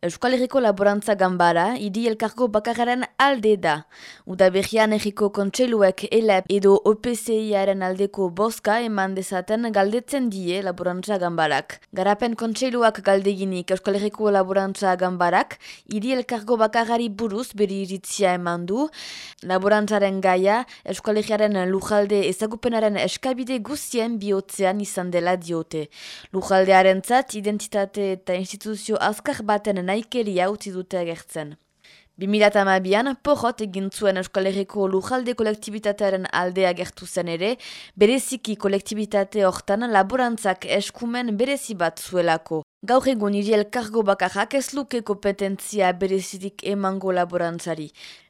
Euskal Herriko Laborantza Gambara, idi elkargo bakararen alde da. Uda behian egiko kontseiluek elep edo OPCI-aren aldeko boska eman dezaten galdetzen die Laborantza Gambarak. Garapen kontseiluak galdeginik Euskal Herriko Laborantza Gambarak, idi elkargo bakarari buruz beri iritzia eman du. Laborantzaren gaia, Euskal Herriaren lujalde ezagupenaren eskabide guzien bihotzean izan dela diote. Lujaldearen zat, identitate eta instituzio azkar baten naikeria utzi dute agertzen. 2008an, porrot egin zuen Euskal Herriko lujalde kolektibitatearen aldea gertu zen ere, bereziki kolektibitate hortan laborantzak eskumen berezi bat zuelako. Gaur egun iriel kargo bakarrak ez luke kompetentzia berezitik emango laborantzari.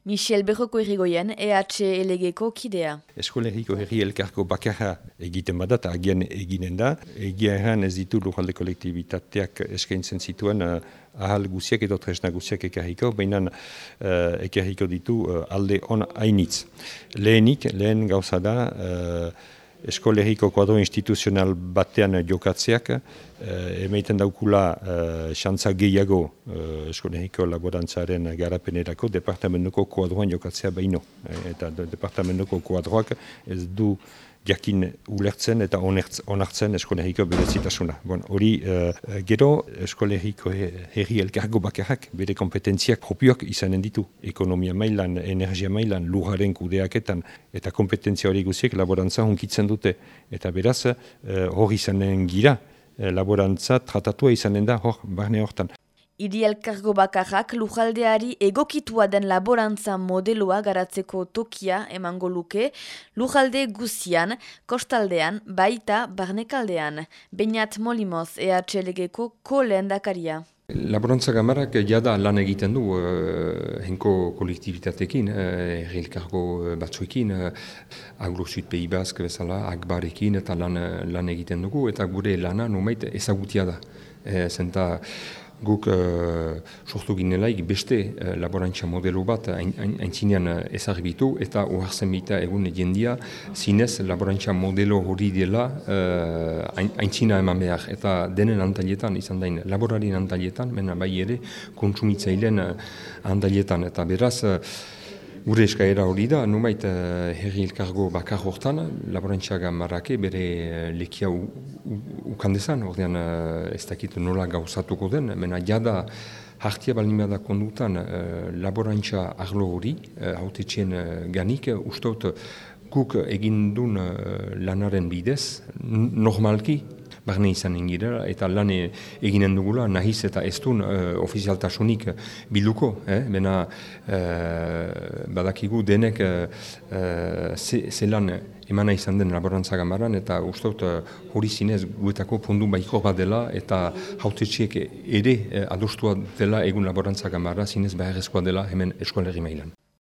Michel Berroko errigoien, EHLG-ko kidea. Eskolegiko herri elkarko bakarra egiten badat, agian eginen da. Egia ez ditu lujalde kolektibitateak eskaintzen zituen uh, ahal guziak edo tresna guziak ekarriko, baina uh, ekarriko ditu uh, alde on hainitz. Lehenik, lehen gauza da, uh, eskolegiko kuadro instituzional batean jokatzeak, eh, emaiten daukula eh, xantza gehiago eh, eskolegiko laborantzaren garapenerako departamentuko kuadroan jokatzea baino. Eh, eta departamentuko kuadroak ez du jakin ulertzen eta onartzen eskolegiko berezitasuna. Bon, hori uh, gero eskolegiko herri elkargo bakarrak bere kompetentziak propioak izanen ditu. Ekonomia mailan, energia mailan, lujaren kudeaketan eta kompetentzia hori guziek laborantza hunkitzen dute. Eta beraz uh, hori izanen gira laborantza tratatua izanen da hor, barne hortan. Idi elkargo bakarrak lujaldeari egokitua den laborantza modeloa garatzeko tokia emango luke, lujalde guzian, kostaldean, baita barnekaldean. Beinat Molimoz EHLG-ko ko dakaria. Laborantza gamarak jada lan egiten du uh, henko kolektibitatekin, uh, elkargo batzuekin, uh, agro pehi bazk bezala, akbarekin eta lan, lan egiten dugu, eta gure lana numait ezagutia da. E, zenta, guk uh, sortu ginelaik beste uh, laborantza modelo bat aintzinean uh, ezagibitu eta ohartzen bita egun jendia zinez laborantza modelo hori dela uh, aintzina eman behar. Eta denen antalietan izan dain laborarien antalietan, mena bai ere kontsumitzailen uh, antalietan eta beraz Gure eskaera hori da, numait uh, herri elkargo bakar hortan, laborantxaga marrake bere uh, lekia ukandezan, ordean uh, ez dakit nola gauzatuko den, mena jada hartia balima da kondutan laborantxa arlo hori, haute txien uh, ganik, ustot guk egindun uh, lanaren bidez, normalki, barne izan ingira, eta lan e, eginen dugula, nahiz eta ez duen uh, ofizialtasunik biluko, eh? bena uh, badakigu denek uh, ze, lan emana izan den laborantza gamaran, eta usteut uh, hori zinez guetako pundu baiko bat dela, eta hautetxiek ere uh, adostua dela egun laborantza gamara, zinez beharrezkoa dela hemen eskolerri mailan.